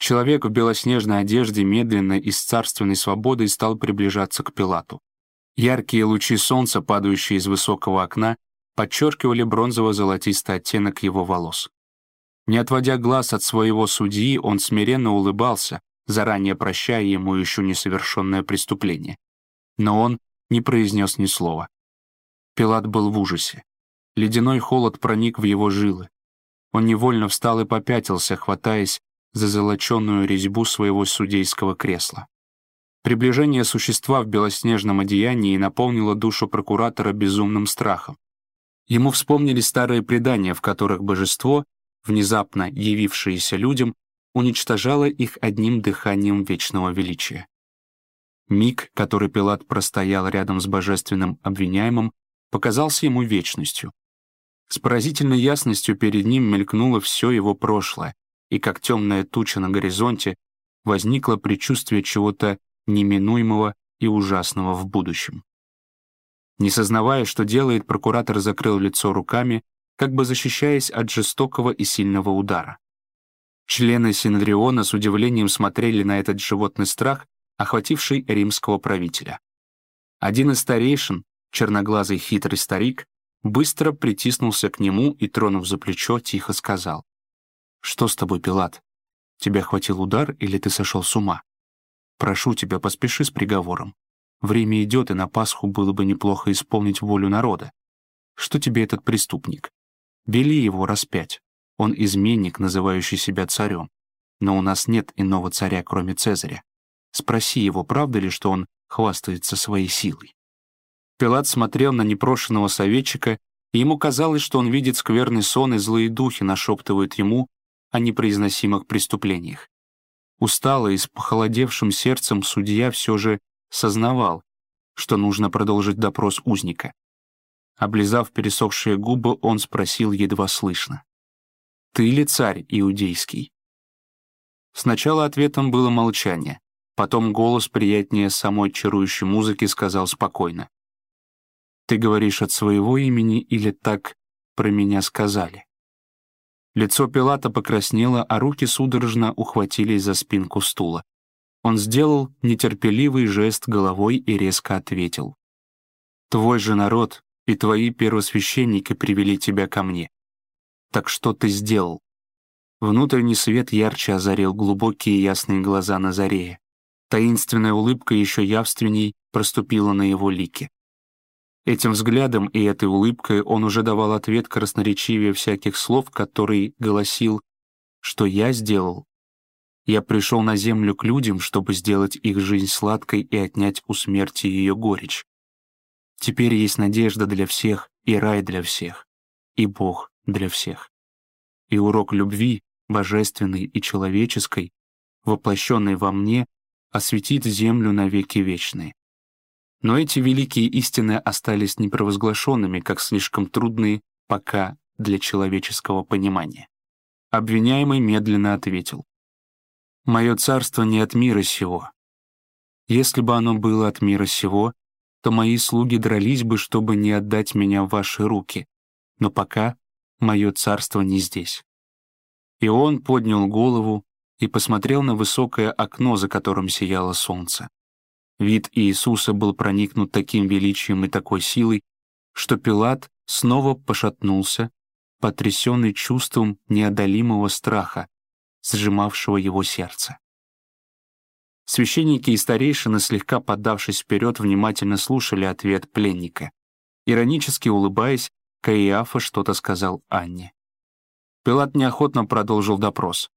Speaker 1: Человек в белоснежной одежде медленно и с царственной свободой стал приближаться к Пилату. Яркие лучи солнца, падающие из высокого окна, подчеркивали бронзово-золотистый оттенок его волос. Не отводя глаз от своего судьи, он смиренно улыбался, заранее прощая ему еще несовершенное преступление. Но он не произнес ни слова. Пилат был в ужасе. Ледяной холод проник в его жилы. Он невольно встал и попятился, хватаясь за золоченную резьбу своего судейского кресла. Приближение существа в белоснежном одеянии наполнило душу прокуратора безумным страхом. Ему вспомнили старые предания, в которых божество, внезапно явившееся людям, уничтожало их одним дыханием вечного величия. Миг, который Пилат простоял рядом с божественным обвиняемым, показался ему вечностью. С поразительной ясностью перед ним мелькнуло все его прошлое, и как темная туча на горизонте возникло предчувствие чего-то неминуемого и ужасного в будущем. Не сознавая, что делает, прокуратор закрыл лицо руками, как бы защищаясь от жестокого и сильного удара. Члены Синодриона с удивлением смотрели на этот животный страх, охвативший римского правителя. Один из старейшин, черноглазый хитрый старик, быстро притиснулся к нему и, тронув за плечо, тихо сказал. «Что с тобой, Пилат? Тебя хватил удар или ты сошел с ума? Прошу тебя, поспеши с приговором. Время идет, и на Пасху было бы неплохо исполнить волю народа. Что тебе этот преступник? Бели его распять. Он изменник, называющий себя царем. Но у нас нет иного царя, кроме Цезаря. Спроси его, правда ли, что он хвастается своей силой. Пилат смотрел на непрошенного советчика, и ему казалось, что он видит скверный сон, и злые духи нашептывают ему о непроизносимых преступлениях. Усталый и с похолодевшим сердцем судья все же сознавал, что нужно продолжить допрос узника. Облизав пересохшие губы, он спросил едва слышно. «Ты ли царь иудейский?» Сначала ответом было молчание, потом голос приятнее самой чарующей музыки сказал спокойно. «Ты говоришь от своего имени или так про меня сказали?» Лицо Пилата покраснело, а руки судорожно ухватились за спинку стула. Он сделал нетерпеливый жест головой и резко ответил. «Твой же народ и твои первосвященники привели тебя ко мне. Так что ты сделал?» Внутренний свет ярче озарил глубокие ясные глаза Назарея. Таинственная улыбка еще явственней проступила на его лике. Этим взглядом и этой улыбкой он уже давал ответ красноречивее всяких слов, который голосил, что я сделал, я пришел на землю к людям, чтобы сделать их жизнь сладкой и отнять у смерти ее горечь. Теперь есть надежда для всех, и рай для всех, и Бог для всех. И урок любви, божественной и человеческой, воплощенной во мне, осветит землю навеки вечные. Но эти великие истины остались непровозглашенными, как слишком трудные пока для человеческого понимания. Обвиняемый медленно ответил. Мое царство не от мира сего. Если бы оно было от мира сего, то мои слуги дрались бы, чтобы не отдать меня в ваши руки. Но пока мое царство не здесь». И он поднял голову и посмотрел на высокое окно, за которым сияло солнце. Вид Иисуса был проникнут таким величием и такой силой, что Пилат снова пошатнулся, потрясенный чувством неодолимого страха, сжимавшего его сердце. Священники и старейшины, слегка поддавшись вперед, внимательно слушали ответ пленника. Иронически улыбаясь, Каиафа что-то сказал Анне. Пилат неохотно продолжил допрос.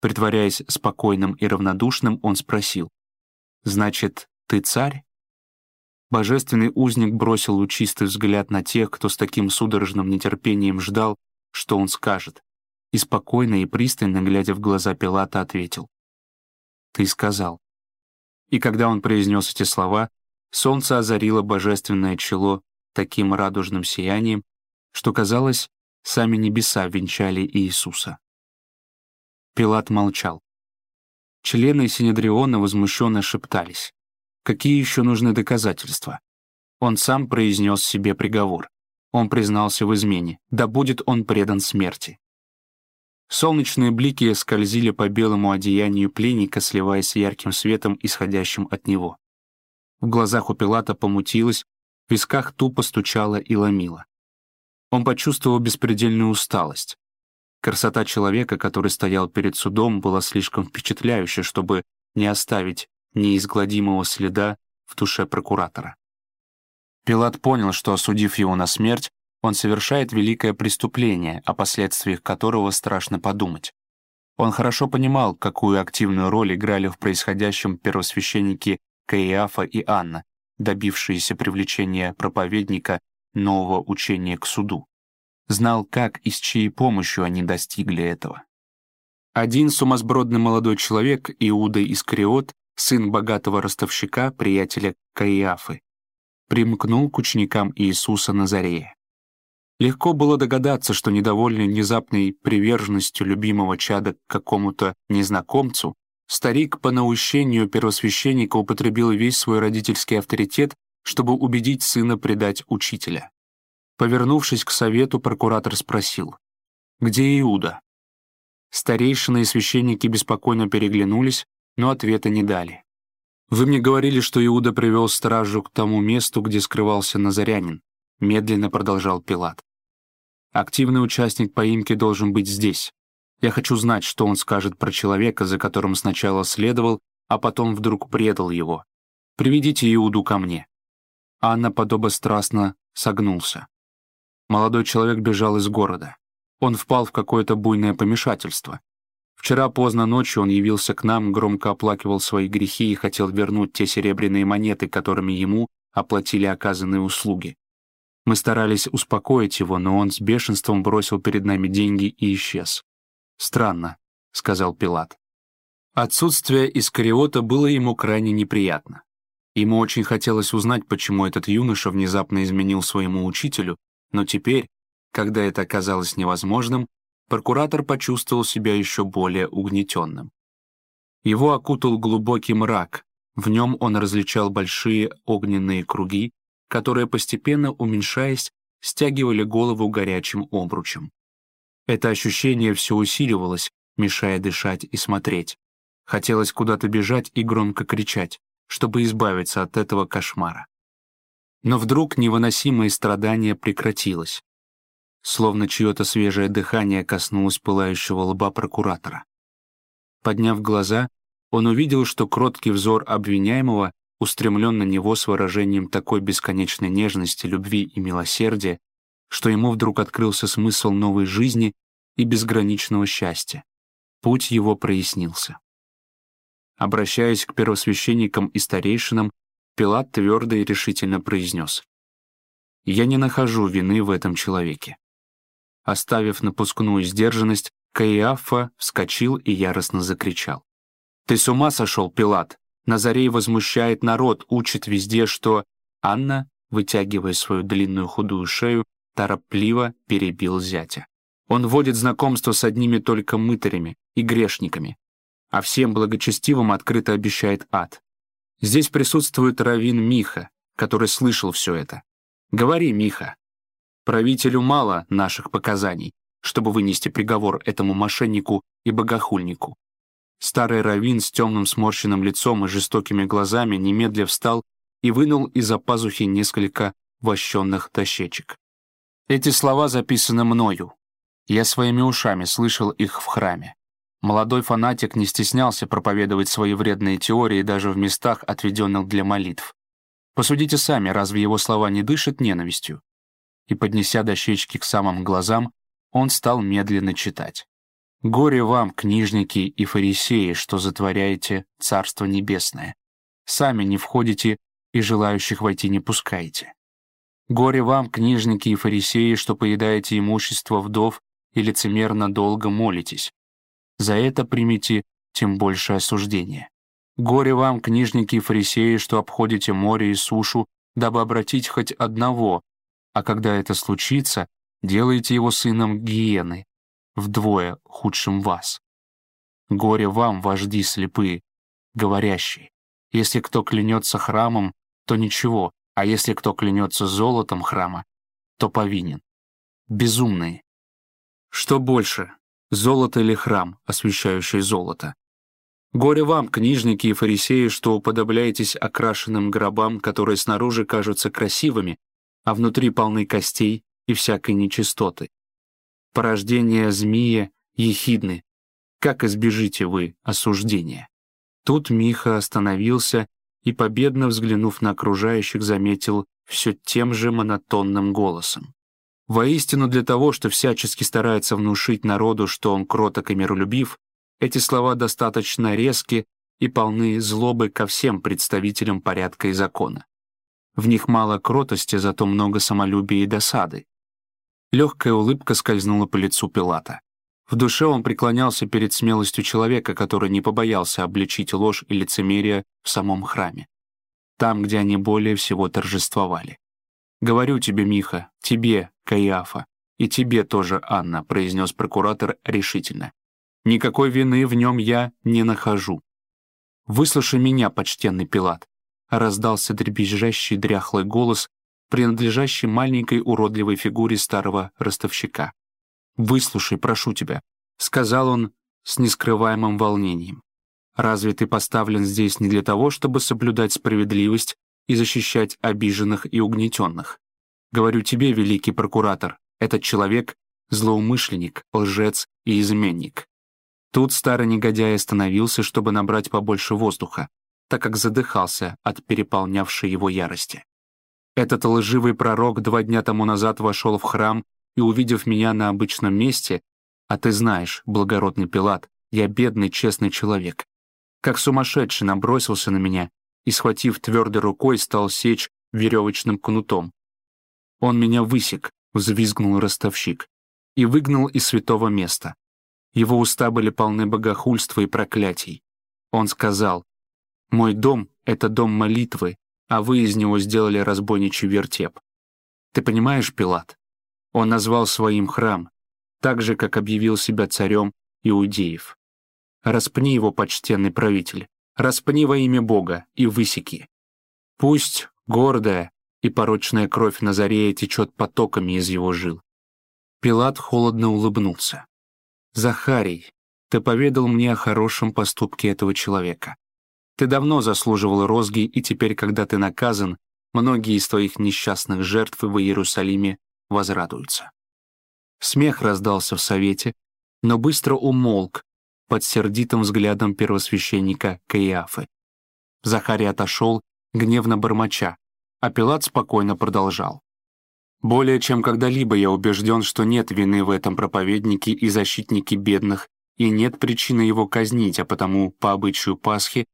Speaker 1: Притворяясь спокойным и равнодушным, он спросил. «Значит, ты царь?» Божественный узник бросил лучистый взгляд на тех, кто с таким судорожным нетерпением ждал, что он скажет, и спокойно и пристально, глядя в глаза Пилата, ответил. «Ты сказал». И когда он произнес эти слова, солнце озарило божественное чело таким радужным сиянием, что, казалось, сами небеса венчали Иисуса. Пилат молчал. Члены Синедриона возмущенно шептались. Какие еще нужны доказательства? Он сам произнес себе приговор. Он признался в измене. Да будет он предан смерти. Солнечные блики скользили по белому одеянию пленника, сливаясь с ярким светом, исходящим от него. В глазах у Пилата помутилось, в висках тупо стучало и ломило. Он почувствовал беспредельную усталость. Красота человека, который стоял перед судом, была слишком впечатляющей, чтобы не оставить неизгладимого следа в душе прокуратора. Пилат понял, что, осудив его на смерть, он совершает великое преступление, о последствиях которого страшно подумать. Он хорошо понимал, какую активную роль играли в происходящем первосвященники Каиафа и Анна, добившиеся привлечения проповедника нового учения к суду. Знал, как и с чьей помощью они достигли этого. Один сумасбродный молодой человек, Иуда Искариот, сын богатого ростовщика, приятеля Каиафы, примкнул к ученикам Иисуса Назарея. Легко было догадаться, что недовольный внезапной приверженностью любимого чада к какому-то незнакомцу, старик по наущению первосвященника употребил весь свой родительский авторитет, чтобы убедить сына предать учителя. Повернувшись к совету, прокуратор спросил, «Где Иуда?» Старейшины и священники беспокойно переглянулись, но ответа не дали. «Вы мне говорили, что Иуда привел стражу к тому месту, где скрывался Назарянин», медленно продолжал Пилат. Активный участник поимки должен быть здесь. Я хочу знать, что он скажет про человека, за которым сначала следовал, а потом вдруг предал его. Приведите Иуду ко мне». Анна подобострастно согнулся. Молодой человек бежал из города. Он впал в какое-то буйное помешательство. Вчера поздно ночью он явился к нам, громко оплакивал свои грехи и хотел вернуть те серебряные монеты, которыми ему оплатили оказанные услуги. Мы старались успокоить его, но он с бешенством бросил перед нами деньги и исчез. «Странно», — сказал Пилат. Отсутствие Искариота было ему крайне неприятно. Ему очень хотелось узнать, почему этот юноша внезапно изменил своему учителю, но теперь, когда это оказалось невозможным, прокуратор почувствовал себя еще более угнетенным. Его окутал глубокий мрак, в нем он различал большие огненные круги, которые, постепенно уменьшаясь, стягивали голову горячим обручем. Это ощущение все усиливалось, мешая дышать и смотреть. Хотелось куда-то бежать и громко кричать, чтобы избавиться от этого кошмара. Но вдруг невыносимое страдание прекратилось. Словно чье-то свежее дыхание коснулось пылающего лба прокуратора. Подняв глаза, он увидел, что кроткий взор обвиняемого устремлен на него с выражением такой бесконечной нежности, любви и милосердия, что ему вдруг открылся смысл новой жизни и безграничного счастья. Путь его прояснился. Обращаясь к первосвященникам и старейшинам, Пилат твердо и решительно произнес «Я не нахожу вины в этом человеке». Оставив напускную сдержанность, Каиафа вскочил и яростно закричал. «Ты с ума сошел, Пилат? Назарей возмущает народ, учит везде, что... Анна, вытягивая свою длинную худую шею, торопливо перебил зятя. Он вводит знакомство с одними только мытарями и грешниками, а всем благочестивым открыто обещает ад. Здесь присутствует Равин Миха, который слышал все это. Говори, Миха. Правителю мало наших показаний, чтобы вынести приговор этому мошеннику и богохульнику. Старый раввин с темным сморщенным лицом и жестокими глазами немедля встал и вынул из-за пазухи несколько вощенных дощечек. Эти слова записаны мною. Я своими ушами слышал их в храме. Молодой фанатик не стеснялся проповедовать свои вредные теории даже в местах, отведенных для молитв. Посудите сами, разве его слова не дышат ненавистью? И, поднеся дощечки к самым глазам, он стал медленно читать. «Горе вам, книжники и фарисеи, что затворяете Царство Небесное. Сами не входите и желающих войти не пускаете. Горе вам, книжники и фарисеи, что поедаете имущество вдов и лицемерно долго молитесь. За это примите тем больше осуждение. Горе вам, книжники и фарисеи, что обходите море и сушу, дабы обратить хоть одного, а когда это случится, делаете его сыном гиены, вдвое худшим вас. Горе вам, вожди слепые, говорящие, если кто клянется храмом, то ничего, а если кто клянется золотом храма, то повинен. Безумные. Что больше, золото или храм, освещающий золото? Горе вам, книжники и фарисеи, что уподобляетесь окрашенным гробам, которые снаружи кажутся красивыми, а внутри полны костей и всякой нечистоты. Порождение змея ехидны. Как избежите вы осуждения? Тут Миха остановился и, победно взглянув на окружающих, заметил все тем же монотонным голосом. Воистину для того, что всячески старается внушить народу, что он кроток и миролюбив, эти слова достаточно резки и полны злобы ко всем представителям порядка и закона. В них мало кротости, зато много самолюбия и досады. Легкая улыбка скользнула по лицу Пилата. В душе он преклонялся перед смелостью человека, который не побоялся обличить ложь и лицемерие в самом храме. Там, где они более всего торжествовали. «Говорю тебе, Миха, тебе, Каиафа, и тебе тоже, Анна», произнес прокуратор решительно. «Никакой вины в нем я не нахожу». «Выслушай меня, почтенный Пилат», раздался дребезжащий дряхлый голос, принадлежащий маленькой уродливой фигуре старого ростовщика. «Выслушай, прошу тебя», — сказал он с нескрываемым волнением. «Разве ты поставлен здесь не для того, чтобы соблюдать справедливость и защищать обиженных и угнетенных? Говорю тебе, великий прокуратор, этот человек — злоумышленник, лжец и изменник». Тут старый негодяй остановился, чтобы набрать побольше воздуха, так как задыхался от переполнявшей его ярости. Этот лживый пророк два дня тому назад вошел в храм и, увидев меня на обычном месте, а ты знаешь, благородный Пилат, я бедный, честный человек, как сумасшедший набросился на меня и, схватив твердой рукой, стал сечь веревочным кнутом. Он меня высек, взвизгнул ростовщик, и выгнал из святого места. Его уста были полны богохульства и проклятий. Он сказал, «Мой дом — это дом молитвы, а вы из него сделали разбойничий вертеп. Ты понимаешь, Пилат? Он назвал своим храм, так же, как объявил себя царем иудеев. Распни его, почтенный правитель, распни во имя Бога и высеки. Пусть гордая и порочная кровь Назарея течет потоками из его жил. Пилат холодно улыбнулся. «Захарий, ты поведал мне о хорошем поступке этого человека. Ты давно заслуживал розги, и теперь, когда ты наказан, многие из твоих несчастных жертв в Иерусалиме возрадуются. Смех раздался в совете, но быстро умолк под сердитым взглядом первосвященника Каиафы. Захарий отошел, гневно бормоча, а Пилат спокойно продолжал. «Более чем когда-либо я убежден, что нет вины в этом проповеднике и защитнике бедных, и нет причины его казнить, а потому, по обычаю Пасхи,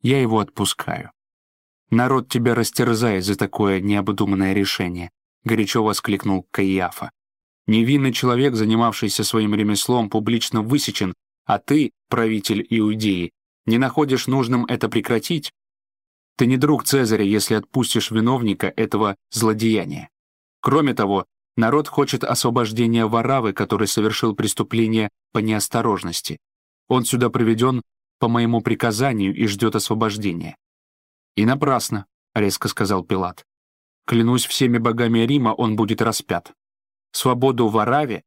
Speaker 1: я его отпускаю. Народ тебя растерзает за такое необдуманное решение. — горячо воскликнул Каиафа. «Невинный человек, занимавшийся своим ремеслом, публично высечен, а ты, правитель Иудеи, не находишь нужным это прекратить? Ты не друг Цезаря, если отпустишь виновника этого злодеяния. Кроме того, народ хочет освобождения Варавы, который совершил преступление по неосторожности. Он сюда приведен по моему приказанию и ждет освобождения». «И напрасно», — резко сказал Пилат. Клянусь всеми богами Рима, он будет распят. Свободу в Араве?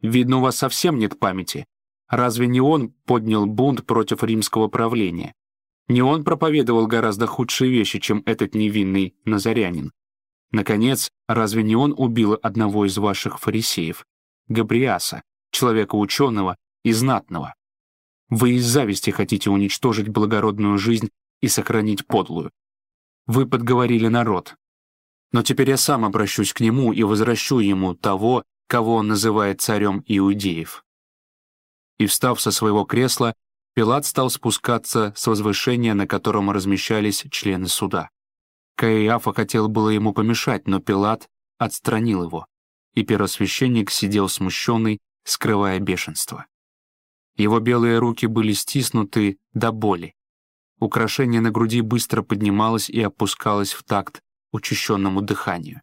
Speaker 1: Видно, у вас совсем нет памяти. Разве не он поднял бунт против римского правления? Не он проповедовал гораздо худшие вещи, чем этот невинный назарянин? Наконец, разве не он убил одного из ваших фарисеев, Габриаса, человека ученого и знатного? Вы из зависти хотите уничтожить благородную жизнь и сохранить подлую. Вы подговорили народ. Но теперь я сам обращусь к нему и возвращу ему того, кого он называет царем иудеев. И, встав со своего кресла, Пилат стал спускаться с возвышения, на котором размещались члены суда. Каиафа хотел было ему помешать, но Пилат отстранил его, и первосвященник сидел смущенный, скрывая бешенство. Его белые руки были стиснуты до боли. Украшение на груди быстро поднималось и опускалось в такт учащенному дыханию.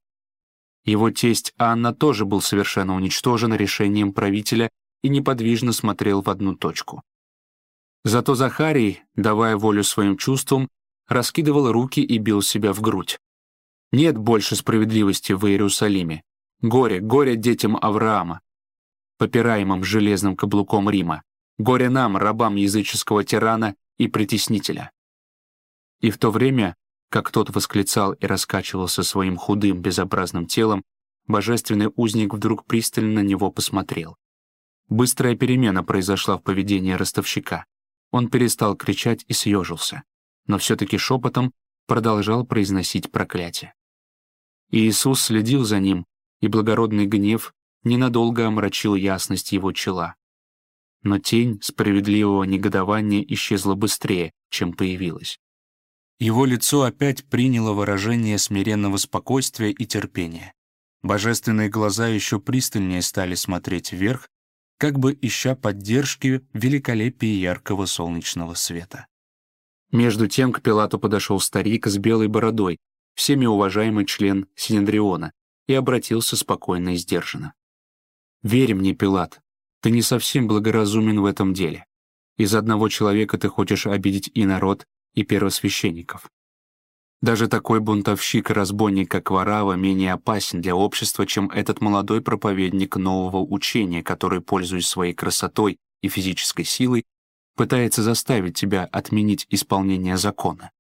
Speaker 1: Его тесть Анна тоже был совершенно уничтожен решением правителя и неподвижно смотрел в одну точку. Зато Захарий, давая волю своим чувствам, раскидывал руки и бил себя в грудь. Нет больше справедливости в Иерусалиме. Горе, горе детям Авраама, попираемым железным каблуком Рима. Горе нам, рабам языческого тирана и притеснителя. И в то время, как тот восклицал и раскачивался своим худым, безобразным телом, божественный узник вдруг пристально на него посмотрел. Быстрая перемена произошла в поведении ростовщика. Он перестал кричать и съежился, но все-таки шепотом продолжал произносить проклятие. И Иисус следил за ним, и благородный гнев ненадолго омрачил ясность его чела но тень справедливого негодования исчезла быстрее, чем появилась. Его лицо опять приняло выражение смиренного спокойствия и терпения. Божественные глаза еще пристальнее стали смотреть вверх, как бы ища поддержки великолепии яркого солнечного света. Между тем к Пилату подошел старик с белой бородой, всеми уважаемый член Синедриона, и обратился спокойно и сдержанно. «Верь мне, Пилат, ты не совсем благоразумен в этом деле. Из одного человека ты хочешь обидеть и народ, и первосвященников. Даже такой бунтовщик и разбойник, как Варава, менее опасен для общества, чем этот молодой проповедник нового учения, который, пользуясь своей красотой и физической силой, пытается заставить тебя отменить исполнение закона.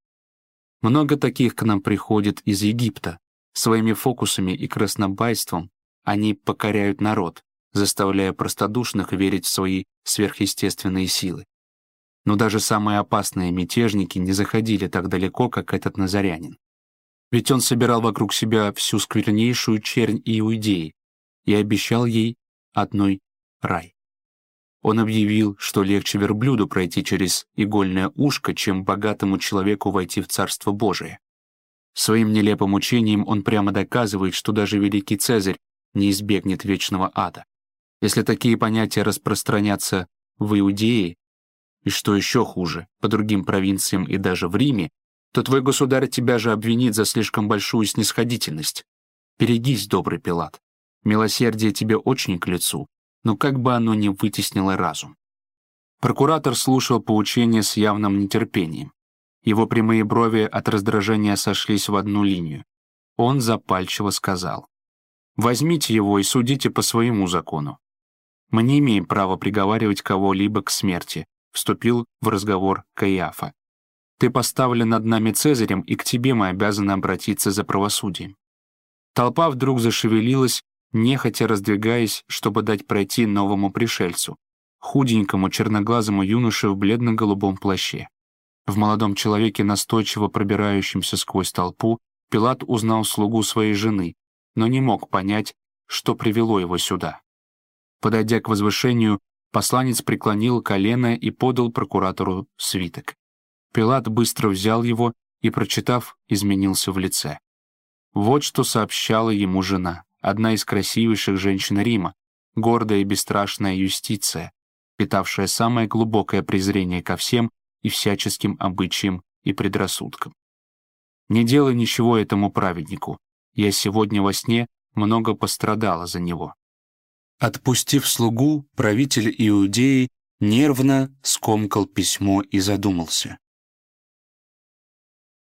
Speaker 1: Много таких к нам приходит из Египта. Своими фокусами и краснобайством они покоряют народ, заставляя простодушных верить в свои сверхъестественные силы. Но даже самые опасные мятежники не заходили так далеко, как этот назарянин. Ведь он собирал вокруг себя всю сквернейшую чернь иудеи и обещал ей одной рай. Он объявил, что легче верблюду пройти через игольное ушко, чем богатому человеку войти в Царство Божие. Своим нелепым учением он прямо доказывает, что даже великий Цезарь не избегнет вечного ада. Если такие понятия распространятся в Иудее, и что еще хуже, по другим провинциям и даже в Риме, то твой государь тебя же обвинит за слишком большую снисходительность. Берегись, добрый Пилат. Милосердие тебе очень к лицу, но как бы оно ни вытеснило разум. Прокуратор слушал поучение с явным нетерпением. Его прямые брови от раздражения сошлись в одну линию. Он запальчиво сказал. «Возьмите его и судите по своему закону. Мы не имеем права приговаривать кого-либо к смерти», вступил в разговор Каиафа. «Ты поставлен над нами Цезарем, и к тебе мы обязаны обратиться за правосудием». Толпа вдруг зашевелилась, нехотя раздвигаясь, чтобы дать пройти новому пришельцу, худенькому черноглазому юноше в бледно-голубом плаще. В молодом человеке, настойчиво пробирающемся сквозь толпу, Пилат узнал слугу своей жены, но не мог понять, что привело его сюда. Подойдя к возвышению, посланец преклонил колено и подал прокуратору свиток. Пилат быстро взял его и, прочитав, изменился в лице. Вот что сообщала ему жена, одна из красивейших женщин Рима, гордая и бесстрашная юстиция, питавшая самое глубокое презрение ко всем и всяческим обычаям и предрассудкам. «Не делай ничего этому праведнику. Я сегодня во сне много пострадала за него. Отпустив слугу, правитель Иудеи нервно скомкал письмо и задумался.